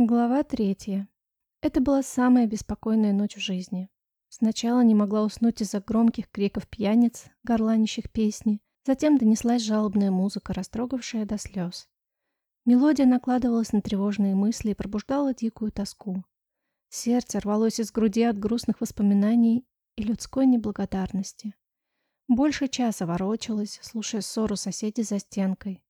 Глава третья. Это была самая беспокойная ночь в жизни. Сначала не могла уснуть из-за громких криков пьяниц, горланищих песни, затем донеслась жалобная музыка, растрогавшая до слез. Мелодия накладывалась на тревожные мысли и пробуждала дикую тоску. Сердце рвалось из груди от грустных воспоминаний и людской неблагодарности. Больше часа ворочалась, слушая ссору соседей за стенкой,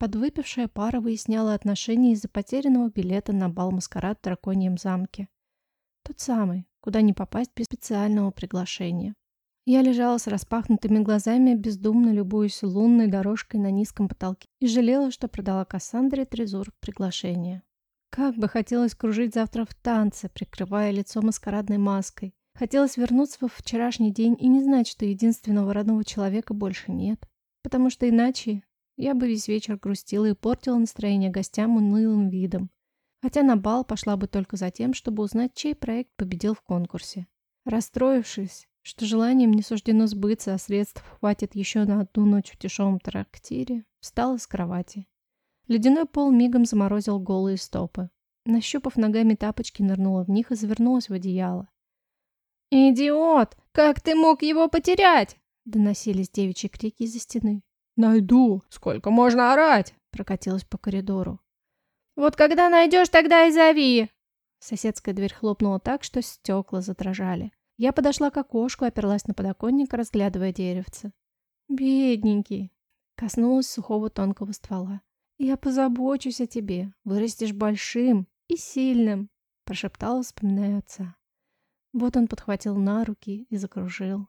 Подвыпившая пара выясняла отношения из-за потерянного билета на бал-маскарад в Драконьем замке. Тот самый, куда не попасть без специального приглашения. Я лежала с распахнутыми глазами, бездумно любуясь лунной дорожкой на низком потолке и жалела, что продала Кассандре Трезур приглашение. Как бы хотелось кружить завтра в танце, прикрывая лицо маскарадной маской. Хотелось вернуться во вчерашний день и не знать, что единственного родного человека больше нет. Потому что иначе я бы весь вечер грустила и портила настроение гостям унылым видом. Хотя на бал пошла бы только за тем, чтобы узнать, чей проект победил в конкурсе. Расстроившись, что желанием не суждено сбыться, а средств хватит еще на одну ночь в дешевом трактире, встала с кровати. Ледяной пол мигом заморозил голые стопы. Нащупав ногами тапочки, нырнула в них и завернулась в одеяло. «Идиот! Как ты мог его потерять?» Доносились девичьи крики из-за стены. «Найду! Сколько можно орать?» Прокатилась по коридору. «Вот когда найдешь, тогда и зови!» Соседская дверь хлопнула так, что стекла задрожали. Я подошла к окошку, оперлась на подоконник, разглядывая деревце. «Бедненький!» Коснулась сухого тонкого ствола. «Я позабочусь о тебе. Вырастешь большим и сильным», прошептала, вспоминая отца. Вот он подхватил на руки и закружил.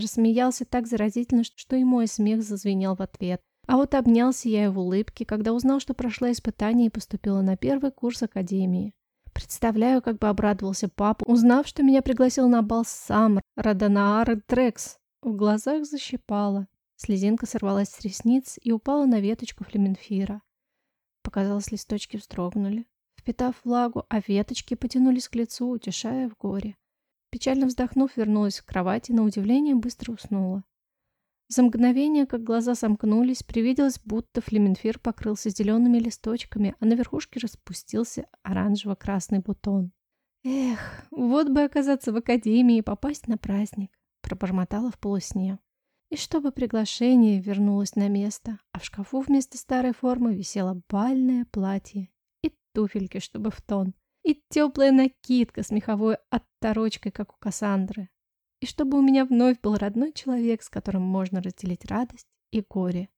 Рассмеялся так заразительно, что и мой смех зазвенел в ответ. А вот обнялся я его в улыбке, когда узнал, что прошла испытание и поступила на первый курс академии. Представляю, как бы обрадовался папа, узнав, что меня пригласил на бал сам Раданаар Трекс. В глазах защипало. Слезинка сорвалась с ресниц и упала на веточку флеменфира. Показалось, листочки вздрогнули, впитав влагу, а веточки потянулись к лицу, утешая в горе. Печально вздохнув, вернулась в кровать и, на удивление, быстро уснула. За мгновение, как глаза сомкнулись, привиделось, будто флеменфир покрылся зелеными листочками, а на верхушке распустился оранжево-красный бутон. «Эх, вот бы оказаться в академии и попасть на праздник», — пробормотала в полусне. И чтобы приглашение вернулось на место, а в шкафу вместо старой формы висело бальное платье и туфельки, чтобы в тон и теплая накидка с меховой отторочкой, как у Кассандры. И чтобы у меня вновь был родной человек, с которым можно разделить радость и горе.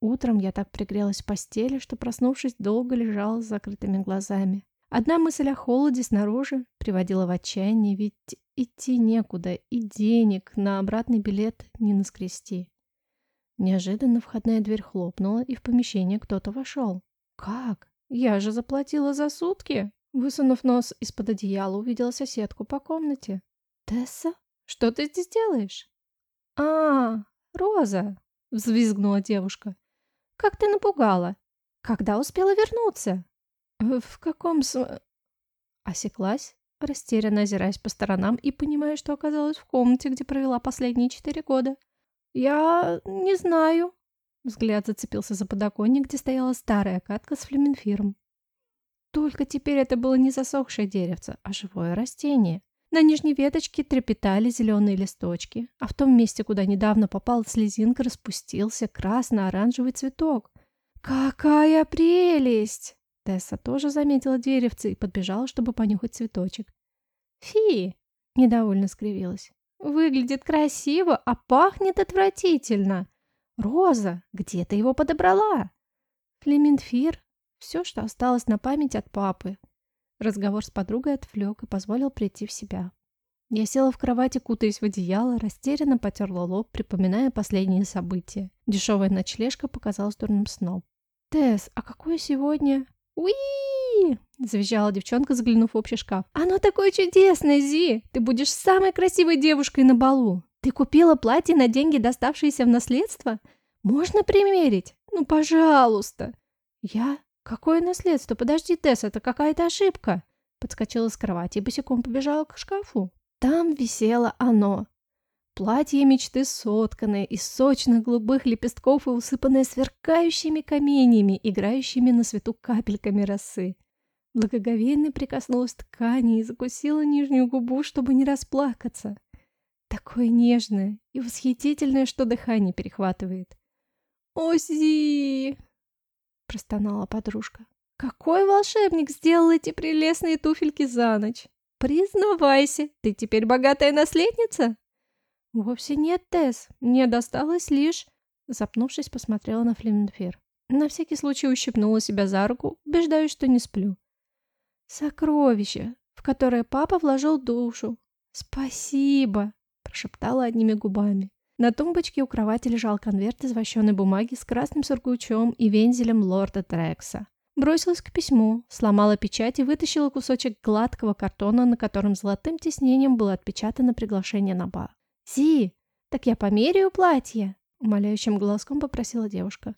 Утром я так пригрелась в постели, что, проснувшись, долго лежала с закрытыми глазами. Одна мысль о холоде снаружи приводила в отчаяние, ведь идти некуда, и денег на обратный билет не наскрести. Неожиданно входная дверь хлопнула, и в помещение кто-то вошел. Как? Я же заплатила за сутки. Высунув нос из-под одеяла, увидела соседку по комнате. «Тесса, что ты здесь делаешь?» «А, Роза!» — взвизгнула девушка. «Как ты напугала! Когда успела вернуться?» «В каком с...» Осеклась, растерянно озираясь по сторонам и понимая, что оказалась в комнате, где провела последние четыре года. «Я не знаю», Взгляд зацепился за подоконник, где стояла старая катка с флеменфиром. Только теперь это было не засохшее деревце, а живое растение. На нижней веточке трепетали зеленые листочки, а в том месте, куда недавно попала слезинка, распустился красно-оранжевый цветок. «Какая прелесть!» Тесса тоже заметила деревце и подбежала, чтобы понюхать цветочек. «Фи!» — недовольно скривилась. «Выглядит красиво, а пахнет отвратительно!» «Роза, где ты его подобрала?» «Клементфир. Все, что осталось на память от папы». Разговор с подругой отвлек и позволил прийти в себя. Я села в кровати, кутаясь в одеяло, растерянно потерла лоб, припоминая последние события. Дешевая ночлежка показалась дурным сном. «Тесс, а какое сегодня?» «Уи!» – завизжала девчонка, заглянув в общий шкаф. «Оно такое чудесное, Зи! Ты будешь самой красивой девушкой на балу! Ты купила платье на деньги, доставшиеся в наследство? Можно примерить? Ну, пожалуйста. Я? Какое наследство? Подожди, Тесс, это какая-то ошибка. Подскочила с кровати и босиком побежала к шкафу. Там висело оно. Платье мечты сотканное из сочных голубых лепестков и усыпанное сверкающими каменьями, играющими на свету капельками росы. Благоговейно прикоснулась ткани и закусила нижнюю губу, чтобы не расплакаться. Такое нежное и восхитительное, что дыхание перехватывает. «Ози!» — простонала подружка. «Какой волшебник сделал эти прелестные туфельки за ночь? Признавайся, ты теперь богатая наследница?» «Вовсе нет, Тесс. Мне досталось лишь...» Запнувшись, посмотрела на Флеминфер. На всякий случай ущипнула себя за руку, убеждаюсь, что не сплю. «Сокровище, в которое папа вложил душу. Спасибо!» Прошептала одними губами. На тумбочке у кровати лежал конверт из вощеной бумаги с красным сургучом и вензелем лорда Трекса. Бросилась к письму, сломала печать и вытащила кусочек гладкого картона, на котором золотым тиснением было отпечатано приглашение на бал. «Зи, так я померяю платье?» — умоляющим голоском попросила девушка.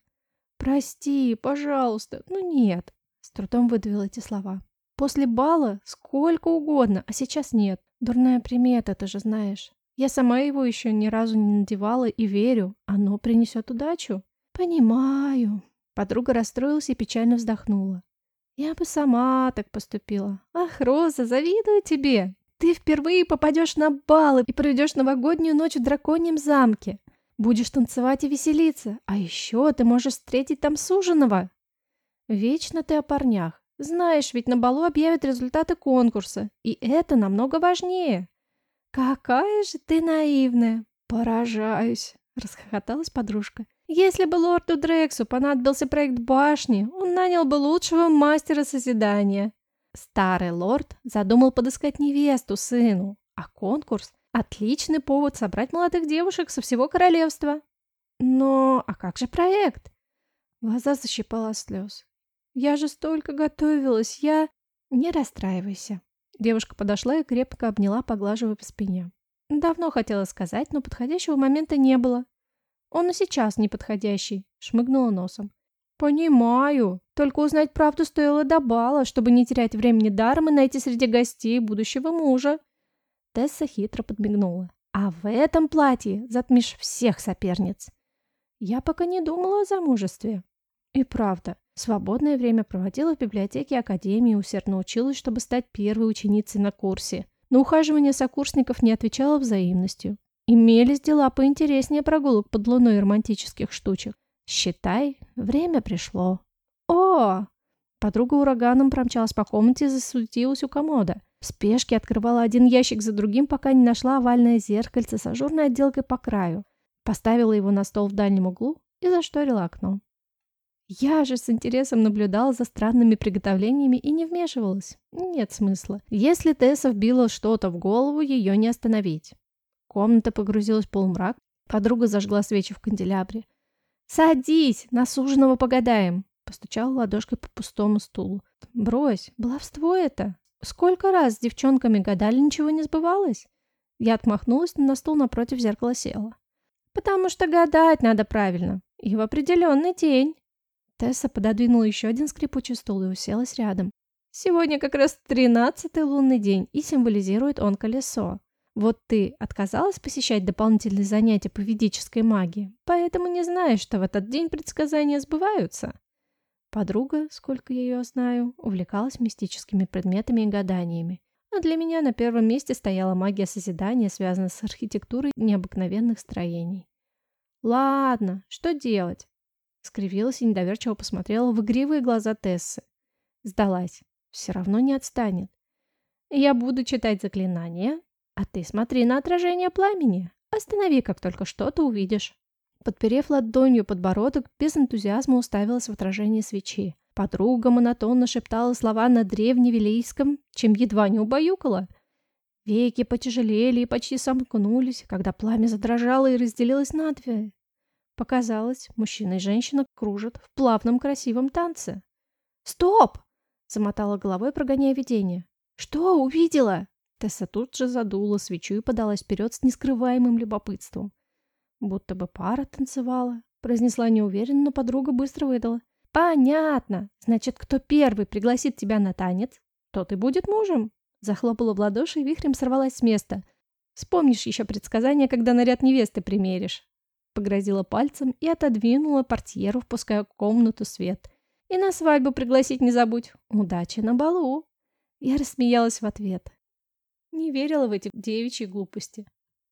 «Прости, пожалуйста, ну нет», — с трудом выдавила эти слова. «После бала сколько угодно, а сейчас нет. Дурная примета, ты же знаешь. Я сама его еще ни разу не надевала и верю, оно принесет удачу. Понимаю. Подруга расстроилась и печально вздохнула. Я бы сама так поступила. Ах, Роза, завидую тебе. Ты впервые попадешь на бал и проведешь новогоднюю ночь в драконьем замке. Будешь танцевать и веселиться. А еще ты можешь встретить там суженого. Вечно ты о парнях. Знаешь, ведь на балу объявят результаты конкурса. И это намного важнее. «Какая же ты наивная!» «Поражаюсь!» — расхохоталась подружка. «Если бы лорду Дрексу понадобился проект башни, он нанял бы лучшего мастера созидания». Старый лорд задумал подыскать невесту сыну, а конкурс — отличный повод собрать молодых девушек со всего королевства. Но, а как же проект? Глаза защипала слез. Я же столько готовилась, я... Не расстраивайся. Девушка подошла и крепко обняла, поглаживая по спине. Давно хотела сказать, но подходящего момента не было. Он и сейчас неподходящий, шмыгнула носом. «Понимаю. Только узнать правду стоило до бала, чтобы не терять времени даром и найти среди гостей будущего мужа». Тесса хитро подмигнула. «А в этом платье затмишь всех соперниц». Я пока не думала о замужестве. И правда, Свободное время проводила в библиотеке Академии и усердно училась, чтобы стать первой ученицей на курсе. На ухаживание сокурсников не отвечала взаимностью. Имелись дела поинтереснее прогулок под луной и романтических штучек. Считай, время пришло. О! Подруга ураганом промчалась по комнате и засуетилась у комода. В спешке открывала один ящик за другим, пока не нашла овальное зеркальце с ажурной отделкой по краю. Поставила его на стол в дальнем углу и зашторила окно. Я же с интересом наблюдала за странными приготовлениями и не вмешивалась. Нет смысла. Если Тесса вбила что-то в голову, ее не остановить. Комната погрузилась в полумрак. Подруга зажгла свечи в канделябре. «Садись, на суженого погадаем!» Постучала ладошкой по пустому стулу. «Брось, баловство это! Сколько раз с девчонками гадали, ничего не сбывалось?» Я отмахнулась, но на стул напротив зеркала села. «Потому что гадать надо правильно. И в определенный день. Тесса пододвинула еще один скрипучий стул и уселась рядом. Сегодня как раз тринадцатый лунный день и символизирует он колесо. Вот ты отказалась посещать дополнительные занятия по ведической магии, поэтому не знаешь, что в этот день предсказания сбываются. Подруга, сколько я ее знаю, увлекалась мистическими предметами и гаданиями. А для меня на первом месте стояла магия созидания, связанная с архитектурой необыкновенных строений. Ладно, что делать? Скривилась и недоверчиво посмотрела в игривые глаза Тессы. Сдалась. Все равно не отстанет. Я буду читать заклинания, а ты смотри на отражение пламени. Останови, как только что-то увидишь. Подперев ладонью подбородок, без энтузиазма уставилась в отражение свечи. Подруга монотонно шептала слова на древневилейском, чем едва не убаюкала. Веки потяжелели и почти сомкнулись, когда пламя задрожало и разделилось надвое. Показалось, мужчина и женщина кружат в плавном красивом танце. «Стоп!» — замотала головой, прогоняя видение. «Что увидела?» Тесса тут же задула свечу и подалась вперед с нескрываемым любопытством. «Будто бы пара танцевала», — произнесла неуверенно, но подруга быстро выдала. «Понятно. Значит, кто первый пригласит тебя на танец, тот и будет мужем». Захлопала в ладоши и вихрем сорвалась с места. «Вспомнишь еще предсказание, когда наряд невесты примеришь» погрозила пальцем и отодвинула портьеру, впуская в комнату свет. И на свадьбу пригласить не забудь. Удачи на балу!» Я рассмеялась в ответ. Не верила в эти девичьи глупости.